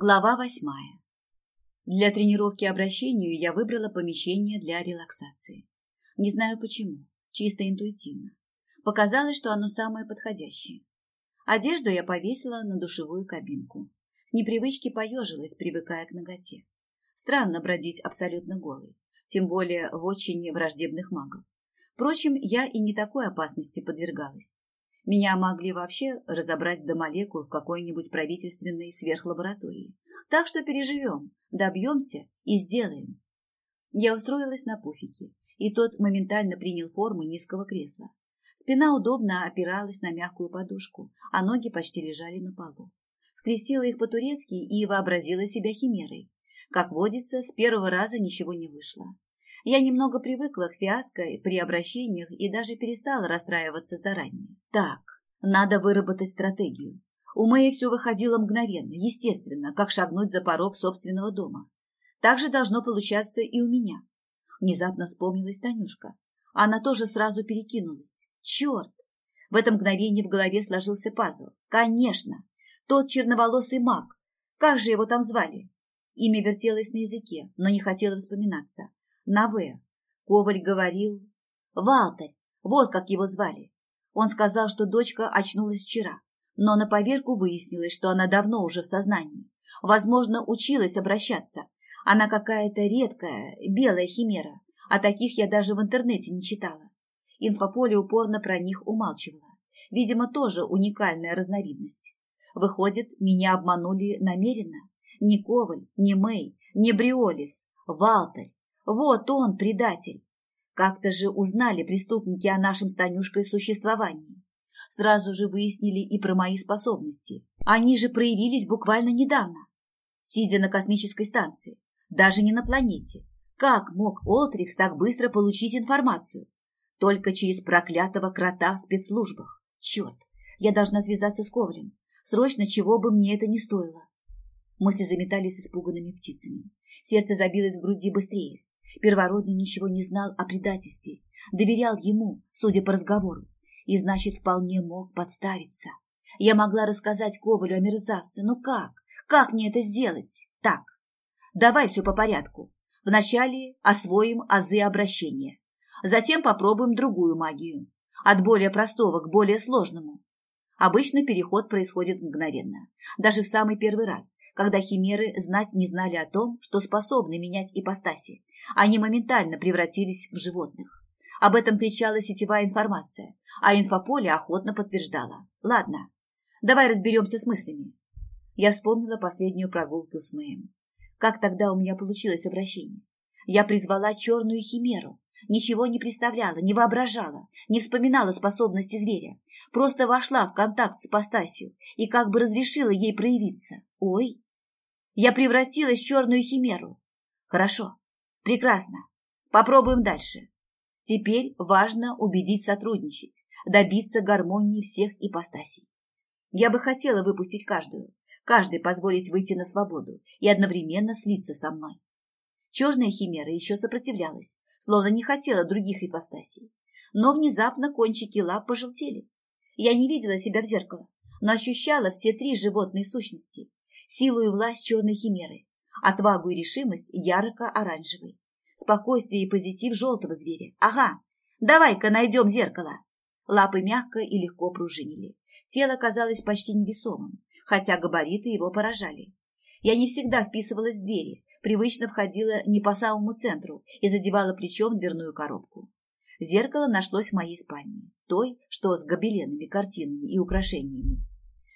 Глава восьмая. Для тренировки обращению я выбрала помещение для релаксации. Не знаю почему, чисто интуитивно. Показалось, что оно самое подходящее. Одежду я повесила на душевую кабинку. С непривычки поежилась, привыкая к ноготе. Странно бродить абсолютно голой, тем более в очень враждебных магов. Впрочем, я и не такой опасности подвергалась. Меня могли вообще разобрать до молекул в какой-нибудь правительственной сверхлаборатории. Так что переживем, добьемся и сделаем. Я устроилась на пуфике, и тот моментально принял форму низкого кресла. Спина удобно опиралась на мягкую подушку, а ноги почти лежали на полу. Скрестила их по-турецки и вообразила себя химерой. Как водится, с первого раза ничего не вышло. Я немного привыкла к фиаско при обращениях и даже перестала расстраиваться заранее. Так, надо выработать стратегию. У Мэи все выходило мгновенно, естественно, как шагнуть за порог собственного дома. Так же должно получаться и у меня. Внезапно вспомнилась Танюшка. Она тоже сразу перекинулась. Черт! В это мгновение в голове сложился пазл. Конечно! Тот черноволосый маг. Как же его там звали? Имя вертелось на языке, но не хотело вспоминаться на «В». Коваль говорил «Валтарь», вот как его звали. Он сказал, что дочка очнулась вчера, но на поверку выяснилось, что она давно уже в сознании. Возможно, училась обращаться. Она какая-то редкая, белая химера, а таких я даже в интернете не читала. Инфополе упорно про них умалчивала. Видимо, тоже уникальная разновидность. Выходит, меня обманули намеренно. Ни Коваль, ни Мэй, ни Бриолис, Валтарь. Вот он, предатель. Как-то же узнали преступники о нашем с существовании. Сразу же выяснили и про мои способности. Они же проявились буквально недавно. Сидя на космической станции, даже не на планете. Как мог Олтрикс так быстро получить информацию? Только через проклятого крота в спецслужбах. Черт, я должна связаться с Ковалем. Срочно, чего бы мне это ни стоило. Мысли заметались испуганными птицами. Сердце забилось в груди быстрее. Первородный ничего не знал о предательстве, доверял ему, судя по разговору, и, значит, вполне мог подставиться. Я могла рассказать Ковалю о мерзавце, но как? Как мне это сделать? Так, давай все по порядку. Вначале освоим азы обращения. Затем попробуем другую магию. От более простого к более сложному. Обычно переход происходит мгновенно, даже в самый первый раз, когда химеры знать не знали о том, что способны менять ипостаси. Они моментально превратились в животных. Об этом кричала сетевая информация, а инфополе охотно подтверждала. Ладно, давай разберемся с мыслями. Я вспомнила последнюю прогулку с Мэем. Как тогда у меня получилось обращение? Я призвала черную химеру, Ничего не представляла, не воображала, не вспоминала способности зверя. Просто вошла в контакт с ипостасью и как бы разрешила ей проявиться. Ой, я превратилась в черную химеру. Хорошо, прекрасно. Попробуем дальше. Теперь важно убедить сотрудничать, добиться гармонии всех ипостасей. Я бы хотела выпустить каждую, каждой позволить выйти на свободу и одновременно слиться со мной. Черная химера еще сопротивлялась, словно не хотела других ипостасей. Но внезапно кончики лап пожелтели. Я не видела себя в зеркало, но ощущала все три животные сущности. Силу и власть черной химеры, отвагу и решимость ярко-оранжевой, спокойствие и позитив желтого зверя. Ага, давай-ка найдем зеркало. Лапы мягко и легко пружинили. Тело казалось почти невесомым, хотя габариты его поражали. Я не всегда вписывалась в двери, привычно входила не по самому центру и задевала плечом дверную коробку. Зеркало нашлось в моей спальне, той, что с гобеленами, картинами и украшениями.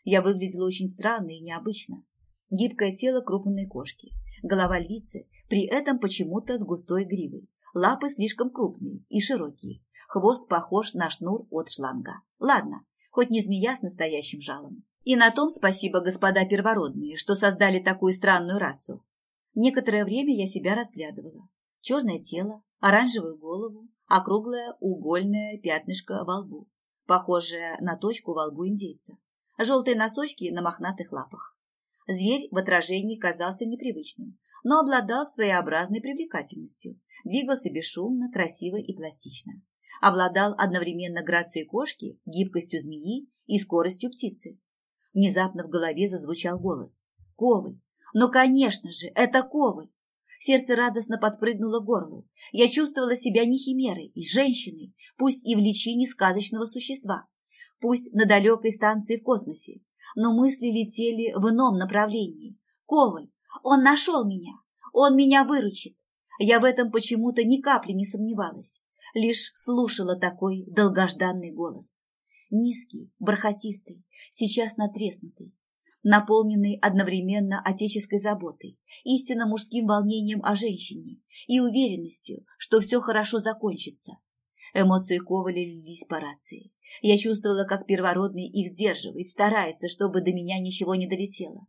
Я выглядела очень странно и необычно. Гибкое тело крупной кошки, голова львицы, при этом почему-то с густой гривой, лапы слишком крупные и широкие, хвост похож на шнур от шланга. Ладно, хоть не змея с настоящим жалом. И на том спасибо, господа первородные, что создали такую странную расу. Некоторое время я себя разглядывала. Черное тело, оранжевую голову, округлое угольное пятнышко во лбу, похожее на точку во лбу индейца, желтые носочки на мохнатых лапах. Зверь в отражении казался непривычным, но обладал своеобразной привлекательностью, двигался бесшумно, красиво и пластично. Обладал одновременно грацией кошки, гибкостью змеи и скоростью птицы. Внезапно в голове зазвучал голос. «Коваль! Но, конечно же, это Коваль. Сердце радостно подпрыгнуло к горлу. Я чувствовала себя не химерой, и женщиной, пусть и в личине сказочного существа, пусть на далекой станции в космосе, но мысли летели в ином направлении. Коваль, он нашел меня, он меня выручит. Я в этом почему-то ни капли не сомневалась, лишь слушала такой долгожданный голос. Низкий, бархатистый, сейчас натреснутый, наполненный одновременно отеческой заботой, истинно мужским волнением о женщине и уверенностью, что все хорошо закончится. Эмоции Коваля лились по рации. Я чувствовала, как первородный их сдерживает, старается, чтобы до меня ничего не долетело.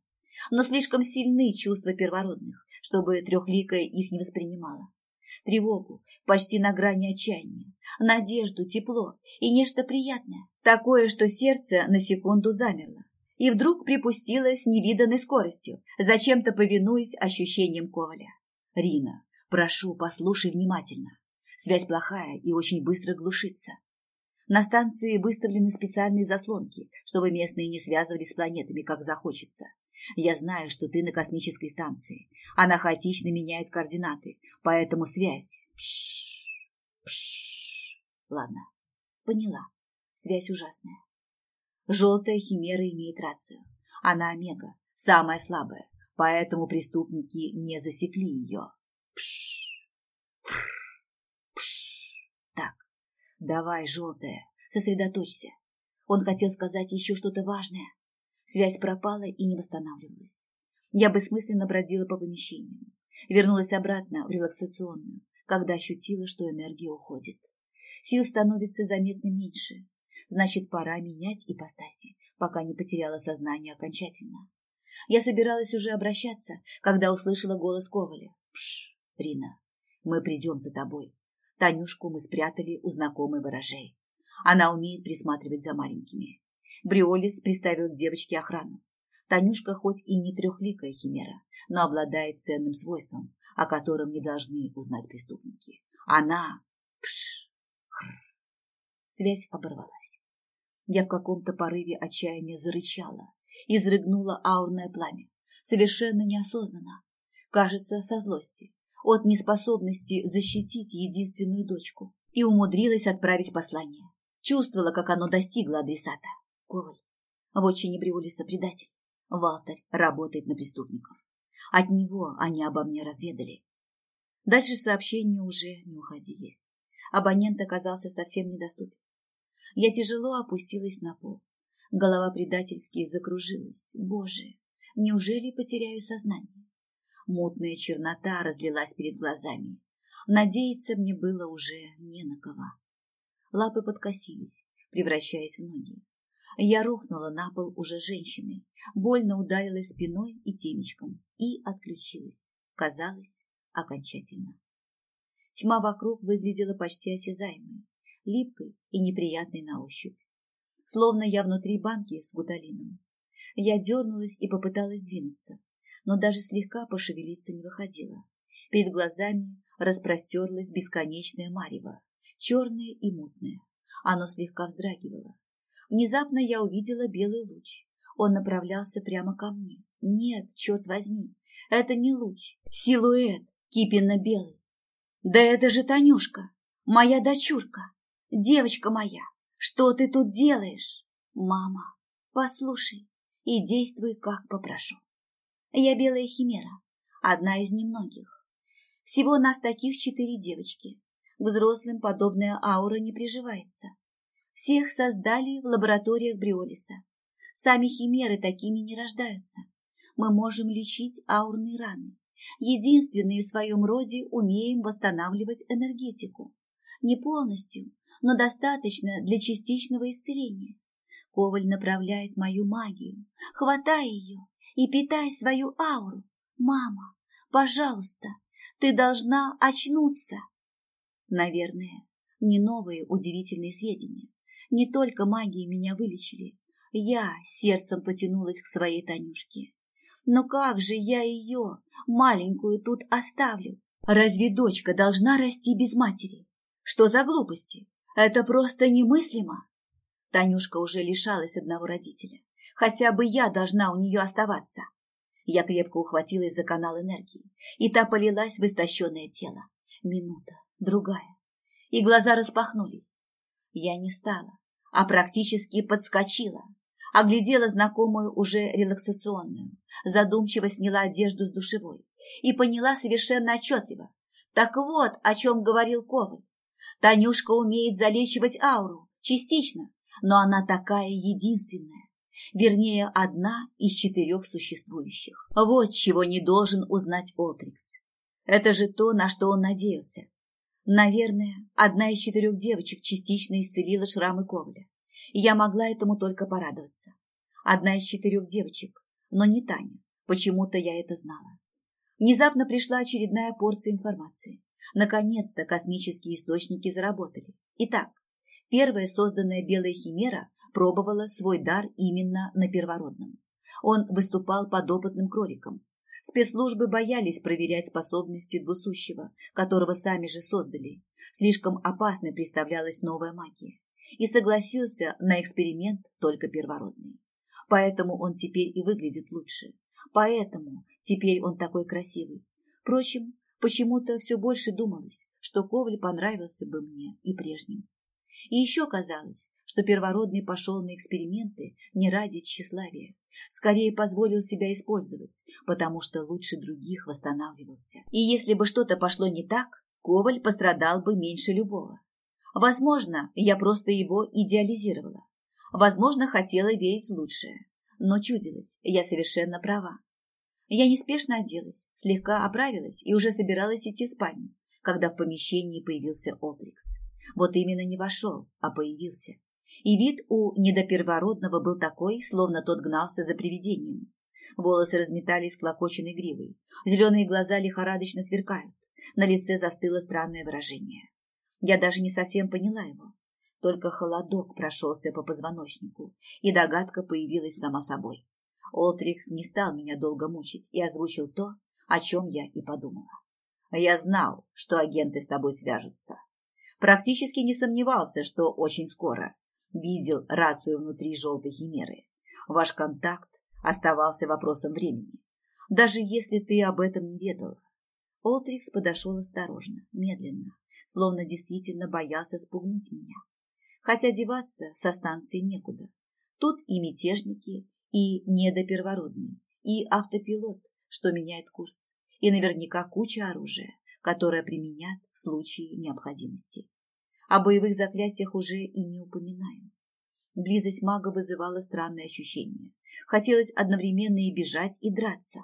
Но слишком сильны чувства первородных, чтобы трехликая их не воспринимала. Тревогу, почти на грани отчаяния, надежду, тепло и нечто приятное, такое, что сердце на секунду замерло и вдруг припустила с невиданной скоростью, зачем-то повинуясь ощущениям Коваля. «Рина, прошу, послушай внимательно. Связь плохая и очень быстро глушится. На станции выставлены специальные заслонки, чтобы местные не связывались с планетами, как захочется. Я знаю, что ты на космической станции. Она хаотично меняет координаты, поэтому связь... Пш, пш. Ладно, поняла. Связь ужасная. Желтая химера имеет рацию. Она омега, самая слабая, поэтому преступники не засекли ее. Пш, пш, пш. Так, давай, желтая, сосредоточься. Он хотел сказать еще что-то важное. Связь пропала и не восстанавливалась. Я бессмысленно бродила по помещению. Вернулась обратно в релаксационную, когда ощутила, что энергия уходит. Сил становится заметно меньше. Значит, пора менять ипостаси, пока не потеряла сознание окончательно. Я собиралась уже обращаться, когда услышала голос Коваля. «Пш, Рина, мы придем за тобой. Танюшку мы спрятали у знакомой ворожей. Она умеет присматривать за маленькими. Бриолис приставил к девочке охрану. Танюшка хоть и не трехликая химера, но обладает ценным свойством, о котором не должны узнать преступники. Она... Пш, хр. Связь оборвалась. Я в каком-то порыве отчаяния зарычала, изрыгнула аурное пламя, совершенно неосознанно, кажется, со злости, от неспособности защитить единственную дочку, и умудрилась отправить послание. Чувствовала, как оно достигло адресата. Коваль. В отчине Бриолиса предатель. Валтарь работает на преступников. От него они обо мне разведали. Дальше сообщения уже не уходили. Абонент оказался совсем недоступен. Я тяжело опустилась на пол. Голова предательски закружилась. Боже, неужели потеряю сознание? Мутная чернота разлилась перед глазами. Надеяться мне было уже не на кого. Лапы подкосились, превращаясь в ноги. Я рухнула на пол уже женщиной, больно ударилась спиной и темечком и отключилась. Казалось, окончательно. Тьма вокруг выглядела почти осязаемой липкой и неприятной на ощупь. Словно я внутри банки с гуталином. Я дернулась и попыталась двинуться, но даже слегка пошевелиться не выходило. Перед глазами распростерлась бесконечное марево, черное и мутное. Оно слегка вздрагивало. Внезапно я увидела белый луч. Он направлялся прямо ко мне. Нет, черт возьми, это не луч. Силуэт, кипенно-белый. Да это же Танюшка, моя дочурка. Девочка моя, что ты тут делаешь? Мама, послушай и действуй, как попрошу. Я белая химера, одна из немногих. Всего нас таких четыре девочки. Взрослым подобная аура не приживается. Всех создали в лабораториях Бриолиса. Сами химеры такими не рождаются. Мы можем лечить аурные раны. Единственные в своем роде умеем восстанавливать энергетику. Не полностью, но достаточно для частичного исцеления. Коваль направляет мою магию. Хватай ее и питай свою ауру. Мама, пожалуйста, ты должна очнуться. Наверное, не новые удивительные сведения. Не только магии меня вылечили. Я сердцем потянулась к своей Танюшке. Но как же я ее, маленькую, тут оставлю? Разве дочка должна расти без матери? Что за глупости? Это просто немыслимо. Танюшка уже лишалась одного родителя. Хотя бы я должна у нее оставаться. Я крепко ухватилась за канал энергии, и та полилась в истощенное тело. Минута, другая, и глаза распахнулись. Я не стала, а практически подскочила, оглядела знакомую уже релаксационную, задумчиво сняла одежду с душевой и поняла совершенно отчетливо. Так вот, о чем говорил Коваль. Танюшка умеет залечивать ауру, частично, но она такая единственная, вернее, одна из четырех существующих. Вот чего не должен узнать Олтрикс. Это же то, на что он надеялся. Наверное, одна из четырех девочек частично исцелила шрамы Коваля, и я могла этому только порадоваться. Одна из четырех девочек, но не Таня. Почему-то я это знала. Внезапно пришла очередная порция информации. Наконец-то космические источники заработали. Итак, первая созданная белая химера пробовала свой дар именно на первородном. Он выступал подопытным кроликом. Спецслужбы боялись проверять способности двусущего, которого сами же создали. Слишком опасной представлялась новая магия. И согласился на эксперимент только первородный. Поэтому он теперь и выглядит лучше. Поэтому теперь он такой красивый. Впрочем, Почему-то все больше думалось, что Коваль понравился бы мне и прежним. И еще казалось, что первородный пошел на эксперименты не ради тщеславия, скорее позволил себя использовать, потому что лучше других восстанавливался. И если бы что-то пошло не так, Коваль пострадал бы меньше любого. Возможно, я просто его идеализировала. Возможно, хотела верить в лучшее. Но чудилось, я совершенно права. Я неспешно оделась, слегка оправилась и уже собиралась идти в спальню, когда в помещении появился Олдрикс. Вот именно не вошел, а появился. И вид у недопервородного был такой, словно тот гнался за привидением. Волосы разметались клокоченной гривой, зеленые глаза лихорадочно сверкают, на лице застыло странное выражение. Я даже не совсем поняла его. Только холодок прошелся по позвоночнику, и догадка появилась сама собой. Олтрикс не стал меня долго мучить и озвучил то, о чем я и подумала. Я знал, что агенты с тобой свяжутся. Практически не сомневался, что очень скоро. Видел рацию внутри желтой химеры. Ваш контакт оставался вопросом времени. Даже если ты об этом не ведала. Олтрикс подошел осторожно, медленно, словно действительно боялся спугнуть меня. Хотя деваться со станции некуда. Тут и мятежники, и недопервородный, и автопилот, что меняет курс, и наверняка куча оружия, которое применят в случае необходимости. О боевых заклятиях уже и не упоминаем. Близость мага вызывала странные ощущения. Хотелось одновременно и бежать, и драться.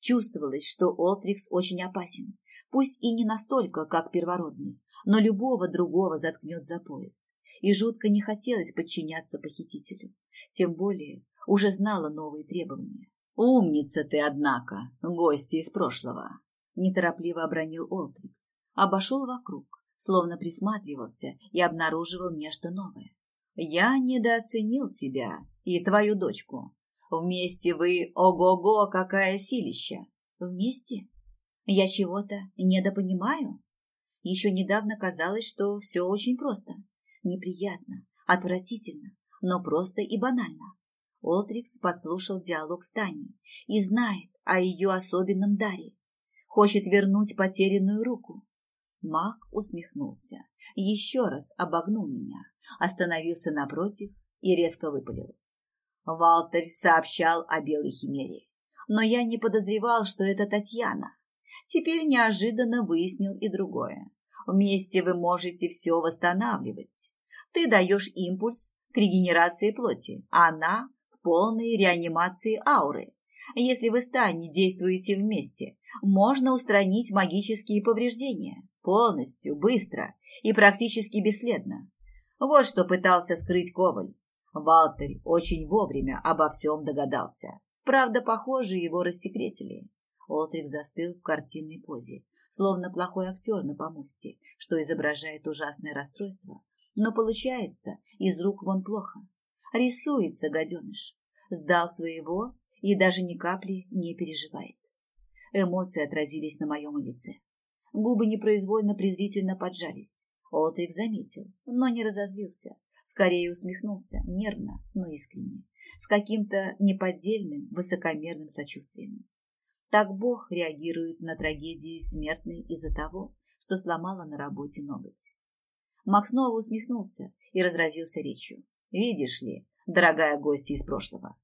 Чувствовалось, что Олтрикс очень опасен, пусть и не настолько, как первородный, но любого другого заткнет за пояс. И жутко не хотелось подчиняться похитителю. Тем более, уже знала новые требования. «Умница ты, однако, гости из прошлого!» Неторопливо обронил Олтрикс. Обошел вокруг, словно присматривался и обнаруживал нечто новое. «Я недооценил тебя и твою дочку. Вместе вы, ого-го, какая силища!» «Вместе? Я чего-то недопонимаю?» Еще недавно казалось, что все очень просто. Неприятно, отвратительно, но просто и банально. Олтрикс подслушал диалог с Таней и знает о ее особенном даре. Хочет вернуть потерянную руку. Маг усмехнулся, еще раз обогнул меня, остановился напротив и резко выпалил. Валтер сообщал о белой химере, но я не подозревал, что это Татьяна. Теперь неожиданно выяснил и другое. Вместе вы можете все восстанавливать. Ты даешь импульс к регенерации плоти, а она полной реанимации ауры. Если вы с Таней действуете вместе, можно устранить магические повреждения полностью, быстро и практически бесследно. Вот что пытался скрыть Коваль. Валтер очень вовремя обо всем догадался. Правда, похоже, его рассекретили. Олтрик застыл в картинной позе, словно плохой актер на помосте, что изображает ужасное расстройство, но получается из рук вон плохо. Рисуется гаденыш сдал своего и даже ни капли не переживает. Эмоции отразились на моем лице. Губы непроизвольно презрительно поджались. Олтрик заметил, но не разозлился. Скорее усмехнулся, нервно, но искренне, с каким-то неподдельным, высокомерным сочувствием. Так Бог реагирует на трагедии смертной из-за того, что сломала на работе ноготь. Макс снова усмехнулся и разразился речью. «Видишь ли, дорогая гостья из прошлого,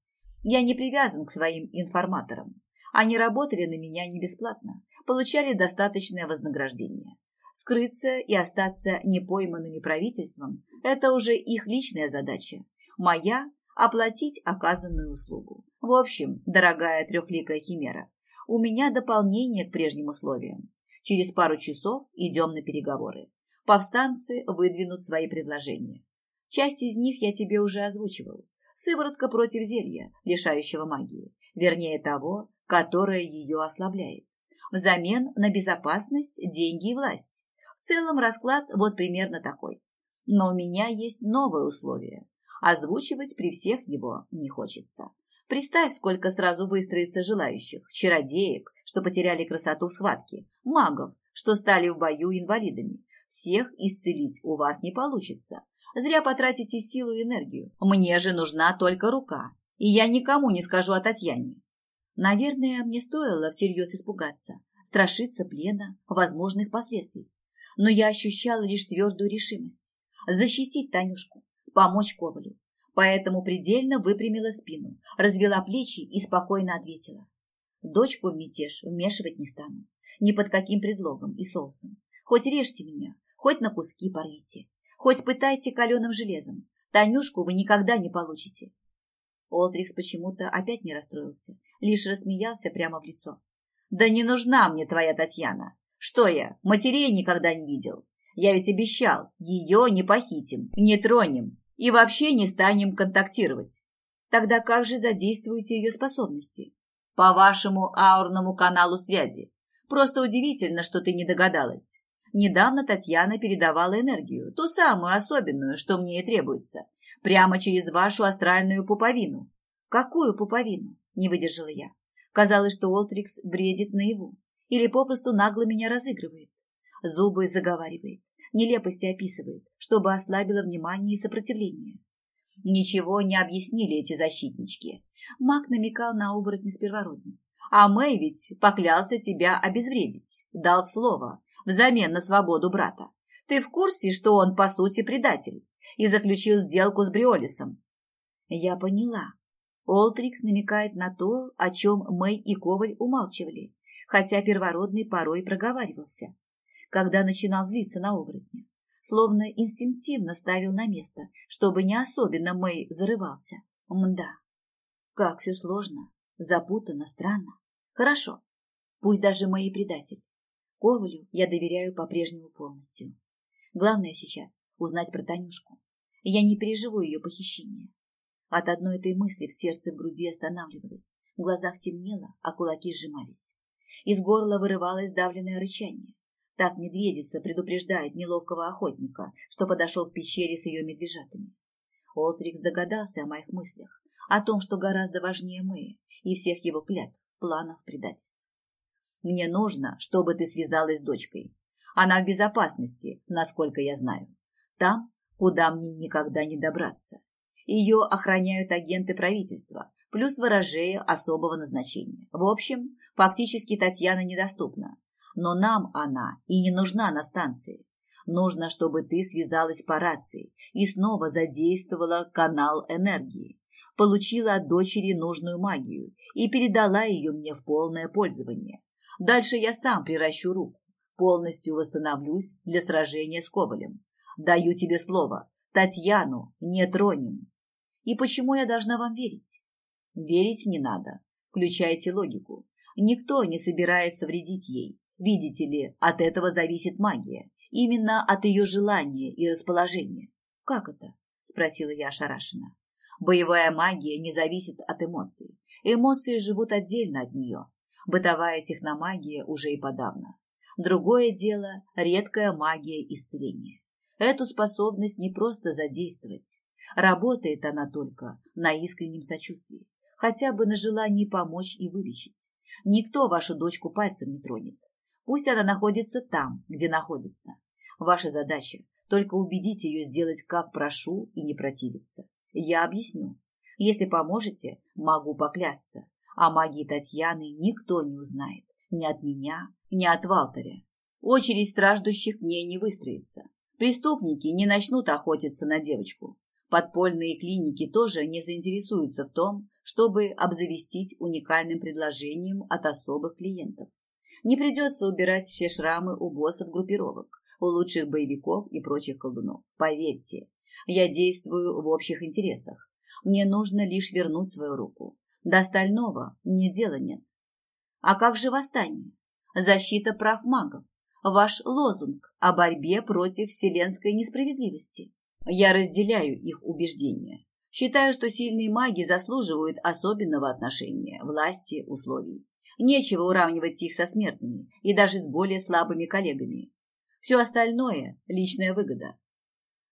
я не привязан к своим информаторам. Они работали на меня не бесплатно, получали достаточное вознаграждение. Скрыться и остаться непойманными правительством – это уже их личная задача. Моя – оплатить оказанную услугу. В общем, дорогая трехликая химера, у меня дополнение к прежним условиям. Через пару часов идем на переговоры. Повстанцы выдвинут свои предложения. Часть из них я тебе уже озвучивал. Сыворотка против зелья, лишающего магии. Вернее того, которое ее ослабляет. Взамен на безопасность, деньги и власть. В целом расклад вот примерно такой. Но у меня есть новое условие. Озвучивать при всех его не хочется. Представь, сколько сразу выстроится желающих, чародеек, что потеряли красоту в схватке, магов, что стали в бою инвалидами. Всех исцелить у вас не получится. Зря потратите силу и энергию. Мне же нужна только рука. И я никому не скажу о Татьяне. Наверное, мне стоило всерьез испугаться, страшиться плена, возможных последствий. Но я ощущала лишь твердую решимость защитить Танюшку, помочь Ковалю. Поэтому предельно выпрямила спину, развела плечи и спокойно ответила. Дочку в мятеж вмешивать не стану. Ни под каким предлогом и соусом. Хоть режьте меня, хоть на куски порвите. Хоть пытайте каленым железом. Танюшку вы никогда не получите. Олдрикс почему-то опять не расстроился, лишь рассмеялся прямо в лицо. «Да не нужна мне твоя Татьяна! Что я, матерей никогда не видел? Я ведь обещал, ее не похитим, не тронем и вообще не станем контактировать. Тогда как же задействуете ее способности? По вашему аурному каналу связи. Просто удивительно, что ты не догадалась. Недавно Татьяна передавала энергию, ту самую особенную, что мне и требуется, прямо через вашу астральную пуповину. Какую пуповину? Не выдержала я. Казалось, что Олтрикс бредит наяву или попросту нагло меня разыгрывает. Зубы заговаривает, нелепости описывает, чтобы ослабило внимание и сопротивление. Ничего не объяснили эти защитнички. Маг намекал на оборотни с первородным. А Мэй ведь поклялся тебя обезвредить, дал слово, взамен на свободу брата. Ты в курсе, что он, по сути, предатель, и заключил сделку с Бриолисом? Я поняла. Олтрикс намекает на то, о чем Мэй и Коваль умалчивали, хотя первородный порой проговаривался, когда начинал злиться на оборотня. Словно инстинктивно ставил на место, чтобы не особенно Мэй зарывался. Мда, как все сложно. Запутанно, странно. Хорошо. Пусть даже мои предатель. Ковалю я доверяю по-прежнему полностью. Главное сейчас узнать про Танюшку. Я не переживу ее похищение. От одной этой мысли в сердце в груди останавливалось, в глазах темнело, а кулаки сжимались. Из горла вырывалось давленное рычание. Так медведица предупреждает неловкого охотника, что подошел к пещере с ее медвежатами. Олтрикс догадался о моих мыслях, о том, что гораздо важнее Мэя и всех его клятв, планов, предательств. Мне нужно, чтобы ты связалась с дочкой. Она в безопасности, насколько я знаю. Там, куда мне никогда не добраться. Ее охраняют агенты правительства, плюс ворожея особого назначения. В общем, фактически Татьяна недоступна. Но нам она и не нужна на станции. Нужно, чтобы ты связалась по рации и снова задействовала канал энергии, получила от дочери нужную магию и передала ее мне в полное пользование. Дальше я сам приращу руку, полностью восстановлюсь для сражения с Ковалем. Даю тебе слово, Татьяну не тронем. И почему я должна вам верить? Верить не надо. Включайте логику. Никто не собирается вредить ей. Видите ли, от этого зависит магия. Именно от ее желания и расположения. Как это? Спросила я ошарашенно. Боевая магия не зависит от эмоций. Эмоции живут отдельно от нее. Бытовая техномагия уже и подавно. Другое дело – редкая магия исцеления. Эту способность не просто задействовать. Работает она только на искреннем сочувствии, хотя бы на желании помочь и вылечить. Никто вашу дочку пальцем не тронет. Пусть она находится там, где находится. Ваша задача – только убедить ее сделать, как прошу, и не противиться. Я объясню. Если поможете, могу поклясться. О магии Татьяны никто не узнает. Ни от меня, ни от Валтеря. Очередь страждущих к ней не выстроится. Преступники не начнут охотиться на девочку. Подпольные клиники тоже не заинтересуются в том, чтобы обзавестись уникальным предложением от особых клиентов. Не придется убирать все шрамы у боссов группировок, у лучших боевиков и прочих колдунов. Поверьте, я действую в общих интересах. Мне нужно лишь вернуть свою руку. До остального мне дела нет. А как же восстание? Защита прав магов. Ваш лозунг о борьбе против вселенской несправедливости. Я разделяю их убеждения. Считаю, что сильные маги заслуживают особенного отношения, власти, условий. Нечего уравнивать их со смертными и даже с более слабыми коллегами. Все остальное – личная выгода.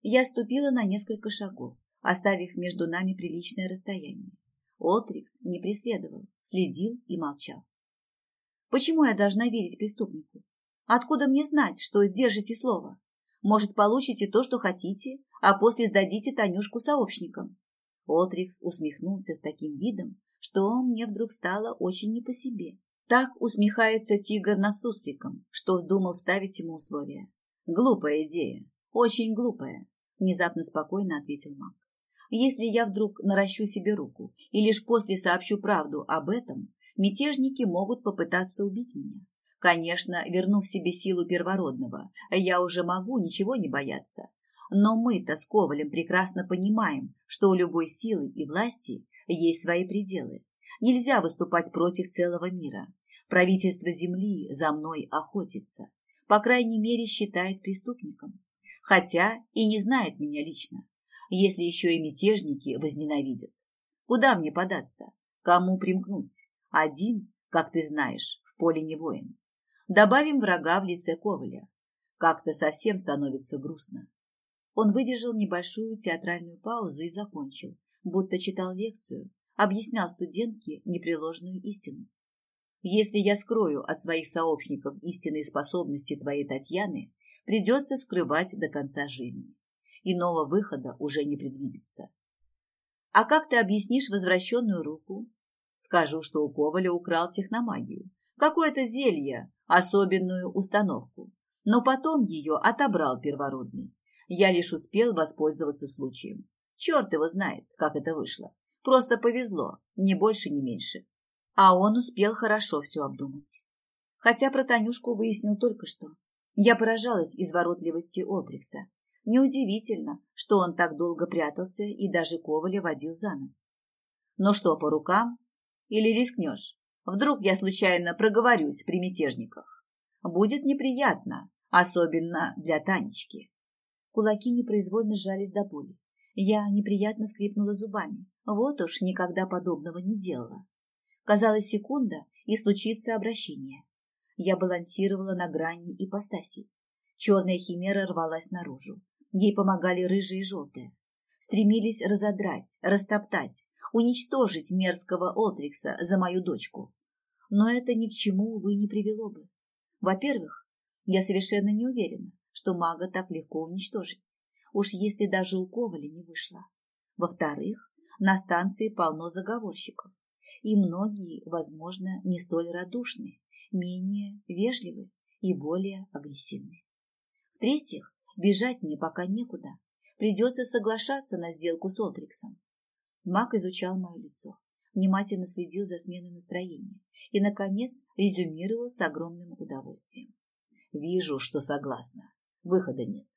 Я ступила на несколько шагов, оставив между нами приличное расстояние. Олтрикс не преследовал, следил и молчал. Почему я должна верить преступнику? Откуда мне знать, что сдержите слово? Может, получите то, что хотите, а после сдадите Танюшку сообщникам? Олтрикс усмехнулся с таким видом, что мне вдруг стало очень не по себе. Так усмехается тигр над сусликом, что вздумал ставить ему условия. Глупая идея, очень глупая, внезапно спокойно ответил маг. Если я вдруг наращу себе руку и лишь после сообщу правду об этом, мятежники могут попытаться убить меня. Конечно, вернув себе силу первородного, я уже могу ничего не бояться. Но мы-то с Ковалем прекрасно понимаем, что у любой силы и власти есть свои пределы. Нельзя выступать против целого мира. Правительство Земли за мной охотится. По крайней мере, считает преступником. Хотя и не знает меня лично. Если еще и мятежники возненавидят. Куда мне податься? Кому примкнуть? Один, как ты знаешь, в поле не воин. Добавим врага в лице Коваля. Как-то совсем становится грустно. Он выдержал небольшую театральную паузу и закончил, будто читал лекцию, объяснял студентке непреложную истину. Если я скрою от своих сообщников истинные способности твоей Татьяны, придется скрывать до конца жизни. Иного выхода уже не предвидится. А как ты объяснишь возвращенную руку? Скажу, что у Коваля украл техномагию. Какое-то зелье, особенную установку. Но потом ее отобрал первородный. Я лишь успел воспользоваться случаем. Черт его знает, как это вышло. Просто повезло, ни больше, ни меньше. А он успел хорошо все обдумать. Хотя про Танюшку выяснил только что. Я поражалась изворотливости Олдрикса. Неудивительно, что он так долго прятался и даже Коваля водил за нос. Ну что, по рукам? Или рискнешь? Вдруг я случайно проговорюсь при мятежниках. Будет неприятно, особенно для Танечки. Кулаки непроизвольно сжались до боли. Я неприятно скрипнула зубами. Вот уж никогда подобного не делала. Казалось, секунда, и случится обращение. Я балансировала на грани ипостаси. Черная химера рвалась наружу. Ей помогали рыжие и желтые. Стремились разодрать, растоптать, уничтожить мерзкого Олдрикса за мою дочку. Но это ни к чему, увы, не привело бы. Во-первых, я совершенно не уверена, что мага так легко уничтожить уж если даже у Коваля не вышло. Во-вторых, на станции полно заговорщиков, и многие, возможно, не столь радушны, менее вежливы и более агрессивны. В-третьих, бежать мне пока некуда, придется соглашаться на сделку с Олдриксом. Мак изучал мое лицо, внимательно следил за сменой настроения и, наконец, резюмировал с огромным удовольствием. Вижу, что согласна. Выхода нет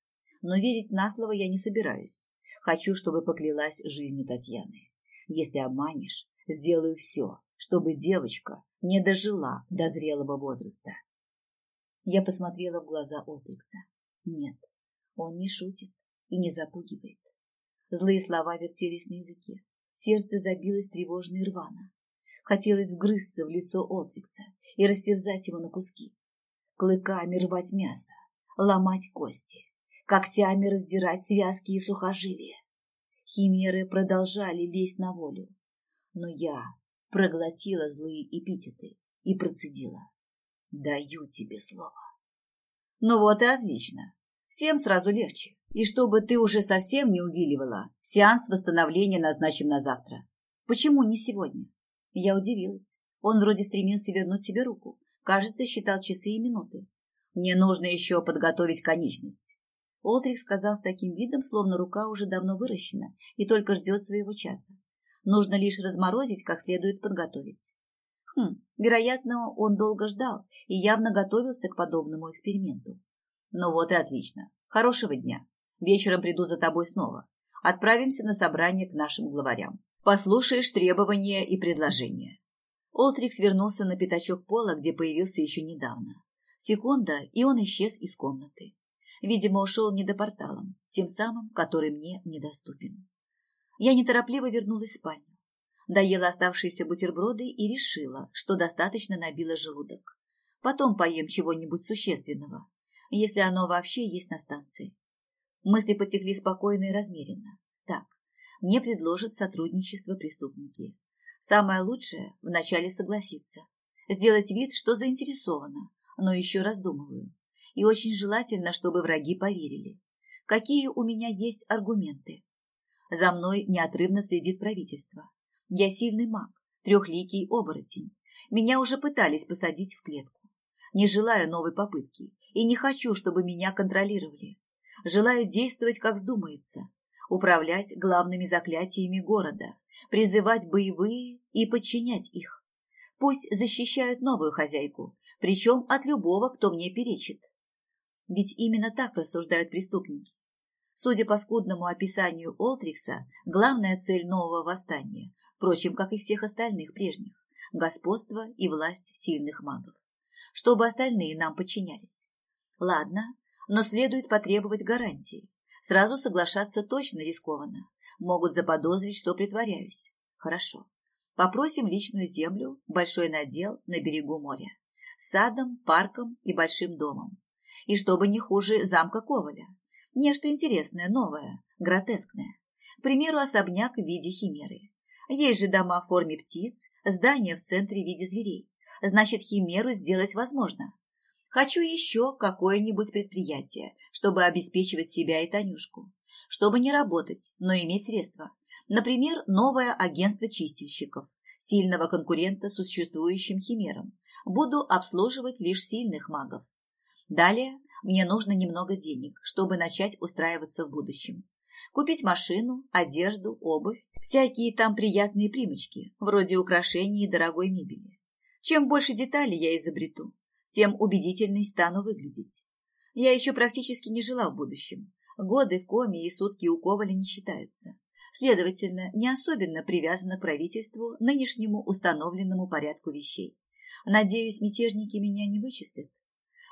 но верить на слово я не собираюсь. Хочу, чтобы поклялась жизнью Татьяны. Если обманешь, сделаю все, чтобы девочка не дожила до зрелого возраста. Я посмотрела в глаза Олтрикса. Нет, он не шутит и не запугивает. Злые слова вертелись на языке. Сердце забилось тревожно и рвано. Хотелось вгрызться в лицо Олтрикса и растерзать его на куски. Клыками рвать мясо, ломать кости когтями раздирать связки и сухожилия. Химеры продолжали лезть на волю, но я проглотила злые эпитеты и процедила. Даю тебе слово. Ну вот и отлично. Всем сразу легче. И чтобы ты уже совсем не увиливала, сеанс восстановления назначим на завтра. Почему не сегодня? Я удивилась. Он вроде стремился вернуть себе руку. Кажется, считал часы и минуты. Мне нужно еще подготовить конечность. Олтрик сказал с таким видом, словно рука уже давно выращена и только ждет своего часа. Нужно лишь разморозить, как следует подготовить. Хм, вероятно, он долго ждал и явно готовился к подобному эксперименту. Ну вот и отлично. Хорошего дня. Вечером приду за тобой снова. Отправимся на собрание к нашим главарям. Послушаешь требования и предложения. Олтрикс вернулся на пятачок пола, где появился еще недавно. Секунда, и он исчез из комнаты. Видимо, ушел недопорталом, тем самым, который мне недоступен. Я неторопливо вернулась в спальню. Доела оставшиеся бутерброды и решила, что достаточно набила желудок. Потом поем чего-нибудь существенного, если оно вообще есть на станции. Мысли потекли спокойно и размеренно. Так, мне предложат сотрудничество преступники. Самое лучшее – вначале согласиться. Сделать вид, что заинтересована, но еще раздумываю. И очень желательно, чтобы враги поверили. Какие у меня есть аргументы? За мной неотрывно следит правительство. Я сильный маг, трехликий оборотень. Меня уже пытались посадить в клетку. Не желаю новой попытки и не хочу, чтобы меня контролировали. Желаю действовать, как вздумается, управлять главными заклятиями города, призывать боевые и подчинять их. Пусть защищают новую хозяйку, причем от любого, кто мне перечит. Ведь именно так рассуждают преступники. Судя по скудному описанию Олтрикса, главная цель нового восстания, впрочем, как и всех остальных прежних, господство и власть сильных магов. Чтобы остальные нам подчинялись. Ладно, но следует потребовать гарантии. Сразу соглашаться точно рискованно. Могут заподозрить, что притворяюсь. Хорошо. Попросим личную землю, большой надел на берегу моря. С садом, парком и большим домом. И чтобы не хуже замка Коваля. Нечто интересное, новое, гротескное. К примеру, особняк в виде химеры. Есть же дома в форме птиц, здания в центре в виде зверей. Значит, химеру сделать возможно. Хочу еще какое-нибудь предприятие, чтобы обеспечивать себя и Танюшку. Чтобы не работать, но иметь средства. Например, новое агентство чистильщиков, сильного конкурента существующим химерам. Буду обслуживать лишь сильных магов. Далее мне нужно немного денег, чтобы начать устраиваться в будущем. Купить машину, одежду, обувь, всякие там приятные примочки, вроде украшений и дорогой мебели. Чем больше деталей я изобрету, тем убедительней стану выглядеть. Я еще практически не жила в будущем. Годы в коме и сутки у Коваля не считаются. Следовательно, не особенно привязана к правительству, нынешнему установленному порядку вещей. Надеюсь, мятежники меня не вычислят.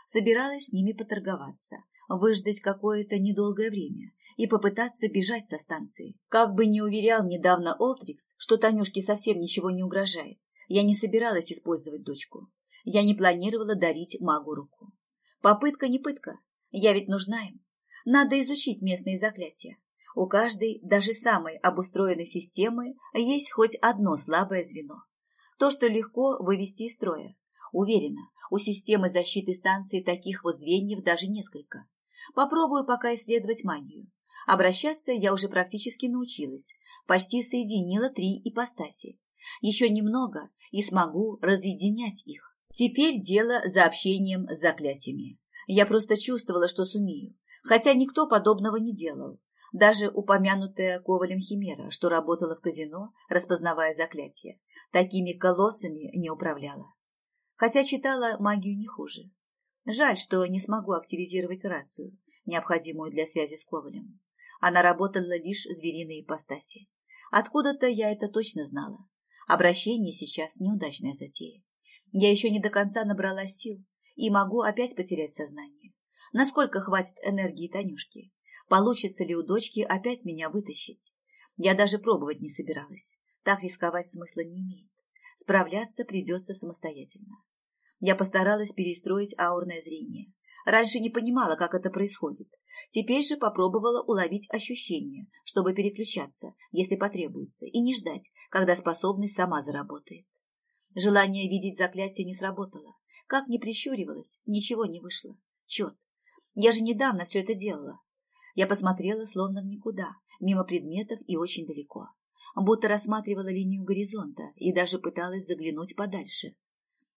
Собиралась с ними поторговаться, выждать какое-то недолгое время и попытаться бежать со станции. Как бы не уверял недавно Олтрикс, что Танюшке совсем ничего не угрожает, я не собиралась использовать дочку. Я не планировала дарить магу руку. Попытка не пытка. Я ведь нужна им. Надо изучить местные заклятия. У каждой, даже самой обустроенной системы, есть хоть одно слабое звено. То, что легко вывести из строя. Уверена, у системы защиты станции таких вот звеньев даже несколько. Попробую пока исследовать магию. Обращаться я уже практически научилась. Почти соединила три ипостаси. Еще немного и смогу разъединять их. Теперь дело за общением с заклятиями. Я просто чувствовала, что сумею, хотя никто подобного не делал. Даже упомянутая Ковалем Химера, что работала в казино, распознавая заклятия, такими колоссами не управляла. Хотя читала магию не хуже. Жаль, что не смогу активизировать рацию, необходимую для связи с Ковалем. Она работала лишь звериной ипостаси. Откуда-то я это точно знала. Обращение сейчас неудачная затея. Я еще не до конца набрала сил и могу опять потерять сознание. Насколько хватит энергии Танюшки? Получится ли у дочки опять меня вытащить? Я даже пробовать не собиралась. Так рисковать смысла не имеет. Справляться придется самостоятельно. Я постаралась перестроить аурное зрение. Раньше не понимала, как это происходит. Теперь же попробовала уловить ощущение, чтобы переключаться, если потребуется, и не ждать, когда способность сама заработает. Желание видеть заклятие не сработало. Как ни прищуривалась, ничего не вышло. Черт, я же недавно все это делала. Я посмотрела словно в никуда, мимо предметов и очень далеко. будто рассматривала линию горизонта и даже пыталась заглянуть подальше.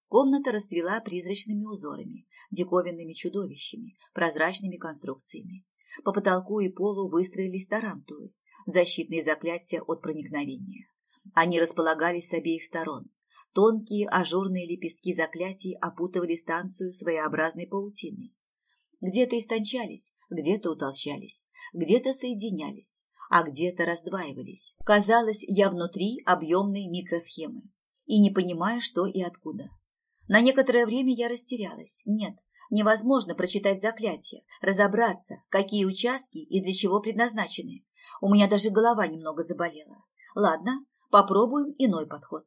Комната расцвела призрачными узорами, диковинными чудовищами, прозрачными конструкциями. По потолку и полу выстроились тарантулы, защитные заклятия от проникновения. Они располагались с обеих сторон. Тонкие ажурные лепестки заклятий опутывали станцию своеобразной паутиной. Где-то истончались, где-то утолщались, где-то соединялись, а где-то раздваивались. Казалось, я внутри объемной микросхемы и не понимаю, что и откуда. На некоторое время я растерялась. Нет, невозможно прочитать заклятие, разобраться, какие участки и для чего предназначены. У меня даже голова немного заболела. Ладно, попробуем иной подход.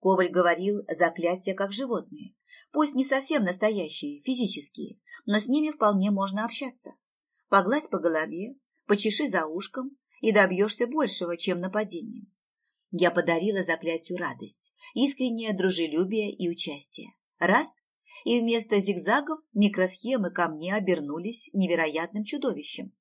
Коваль говорил, заклятия как животные. Пусть не совсем настоящие, физические, но с ними вполне можно общаться. Погладь по голове, почеши за ушком, и добьешься большего, чем нападением. Я подарила заклятию радость, искреннее дружелюбие и участие. Раз – и вместо зигзагов микросхемы ко мне обернулись невероятным чудовищем.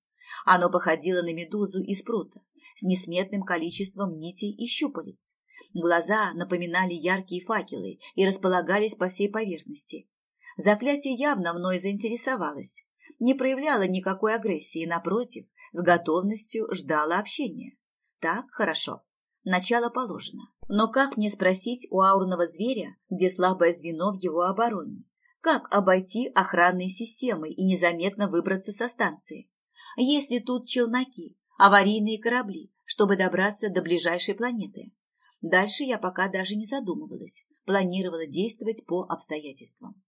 Оно походило на медузу из прута с несметным количеством нитей и щупалец. Глаза напоминали яркие факелы и располагались по всей поверхности. Заклятие явно мной заинтересовалось, не проявляла никакой агрессии, напротив, с готовностью ждала общения. Так, хорошо. Начало положено. Но как мне спросить у аурного зверя, где слабое звено в его обороне? Как обойти охранные системы и незаметно выбраться со станции? Есть ли тут челноки, аварийные корабли, чтобы добраться до ближайшей планеты? Дальше я пока даже не задумывалась, планировала действовать по обстоятельствам.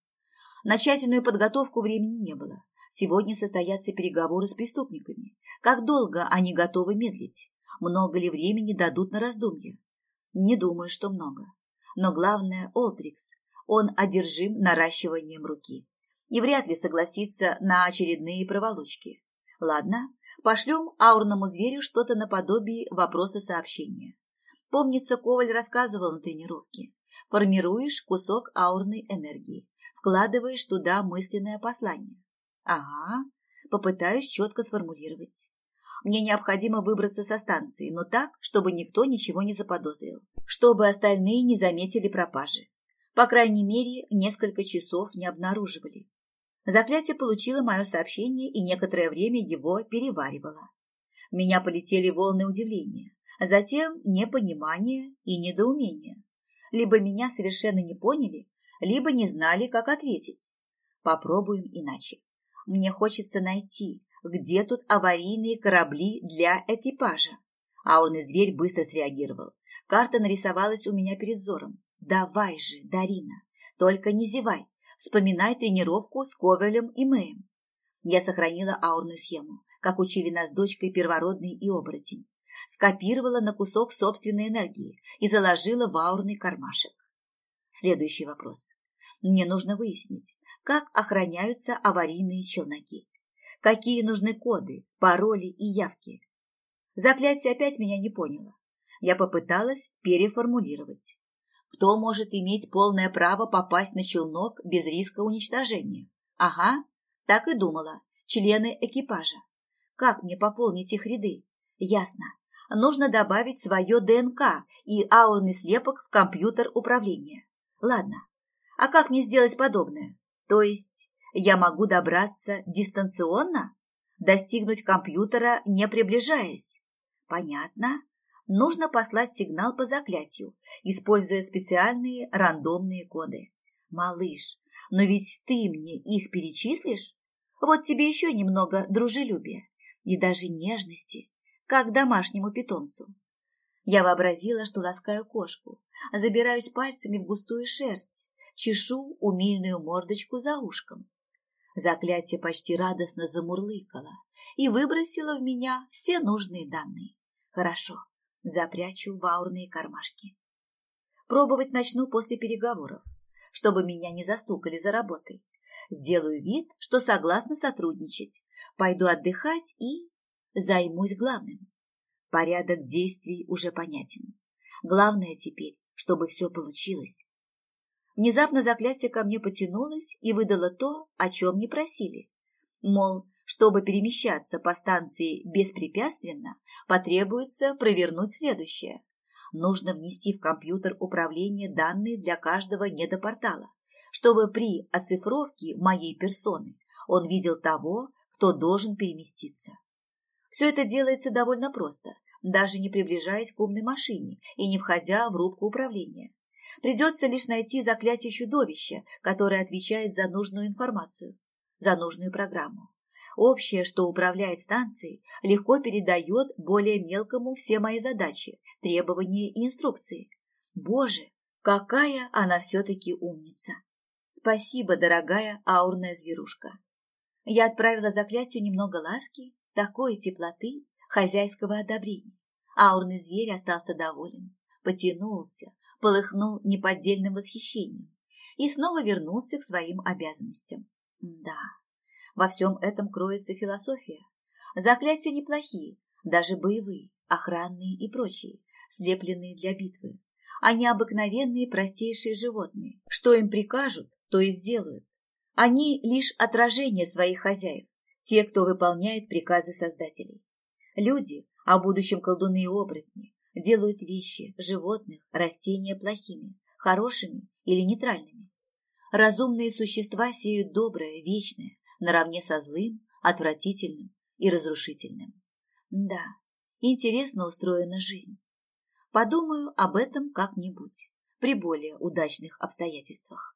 На подготовку времени не было. Сегодня состоятся переговоры с преступниками. Как долго они готовы медлить? Много ли времени дадут на раздумья? Не думаю, что много. Но главное – Олдрикс. Он одержим наращиванием руки. И вряд ли согласится на очередные проволочки. Ладно, пошлем аурному зверю что-то наподобие вопроса сообщения. Помнится, Коваль рассказывал на тренировке. Формируешь кусок аурной энергии, вкладываешь туда мысленное послание. Ага, попытаюсь четко сформулировать. Мне необходимо выбраться со станции, но так, чтобы никто ничего не заподозрил, чтобы остальные не заметили пропажи. По крайней мере, несколько часов не обнаруживали. Заклятие получило мое сообщение и некоторое время его переваривало. Меня полетели волны удивления, затем непонимание и недоумение. Либо меня совершенно не поняли, либо не знали, как ответить. Попробуем иначе. Мне хочется найти, где тут аварийные корабли для экипажа. Аурный зверь быстро среагировал. Карта нарисовалась у меня перед взором. Давай же, Дарина, только не зевай. Вспоминай тренировку с Ковелем и Мэем. Я сохранила аурную схему, как учили нас дочкой первородный и оборотень. Скопировала на кусок собственной энергии и заложила в аурный кармашек. Следующий вопрос. Мне нужно выяснить, как охраняются аварийные челноки, какие нужны коды, пароли и явки. Заклятие опять меня не поняло. Я попыталась переформулировать. Кто может иметь полное право попасть на челнок без риска уничтожения? Ага, так и думала. Члены экипажа. Как мне пополнить их ряды? Ясно. Нужно добавить свое ДНК и аурный слепок в компьютер управления. Ладно, а как мне сделать подобное? То есть я могу добраться дистанционно? Достигнуть компьютера, не приближаясь? Понятно. Нужно послать сигнал по заклятию, используя специальные рандомные коды. Малыш, но ведь ты мне их перечислишь? Вот тебе еще немного дружелюбия и даже нежности, как домашнему питомцу. Я вообразила, что ласкаю кошку, забираюсь пальцами в густую шерсть, чешу умильную мордочку за ушком. Заклятие почти радостно замурлыкало и выбросило в меня все нужные данные. Хорошо, запрячу в аурные кармашки. Пробовать начну после переговоров, чтобы меня не застукали за работой. Сделаю вид, что согласна сотрудничать, пойду отдыхать и займусь главным. Порядок действий уже понятен. Главное теперь, чтобы все получилось Внезапно заклятие ко мне потянулось и выдало то, о чем не просили. Мол, Чтобы перемещаться по станции беспрепятственно, потребуется провернуть следующее. Нужно внести в компьютер управления данные для каждого недопортала, чтобы при оцифровке моей персоны он видел того, кто должен переместиться. Все это делается довольно просто, даже не приближаясь к умной машине и не входя в рубку управления. Придется лишь найти заклятие чудовища, которое отвечает за нужную информацию, за нужную программу. Общее, что управляет станцией, легко передает более мелкому все мои задачи, требования и инструкции. Боже, какая она все-таки умница! Спасибо, дорогая аурная зверушка. Я отправила заклятию немного ласки, такой теплоты, хозяйского одобрения. Аурный зверь остался доволен, потянулся, полыхнул неподдельным восхищением и снова вернулся к своим обязанностям. Да, во всем этом кроется философия. Заклятия неплохие, даже боевые, охранные и прочие, слепленные для битвы. Они обыкновенные простейшие животные. Что им прикажут, то и сделают. Они лишь отражение своих хозяев, те, кто выполняет приказы создателей. Люди, а будущем колдуны и оборотни, делают вещи, животных, растения плохими, хорошими или нейтральными. Разумные существа сеют доброе, вечное, наравне со злым, отвратительным и разрушительным. Да, интересно устроена жизнь. Подумаю об этом как-нибудь, при более удачных обстоятельствах.